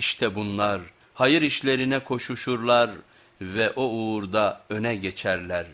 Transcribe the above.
İşte bunlar hayır işlerine koşuşurlar ve o uğurda öne geçerler.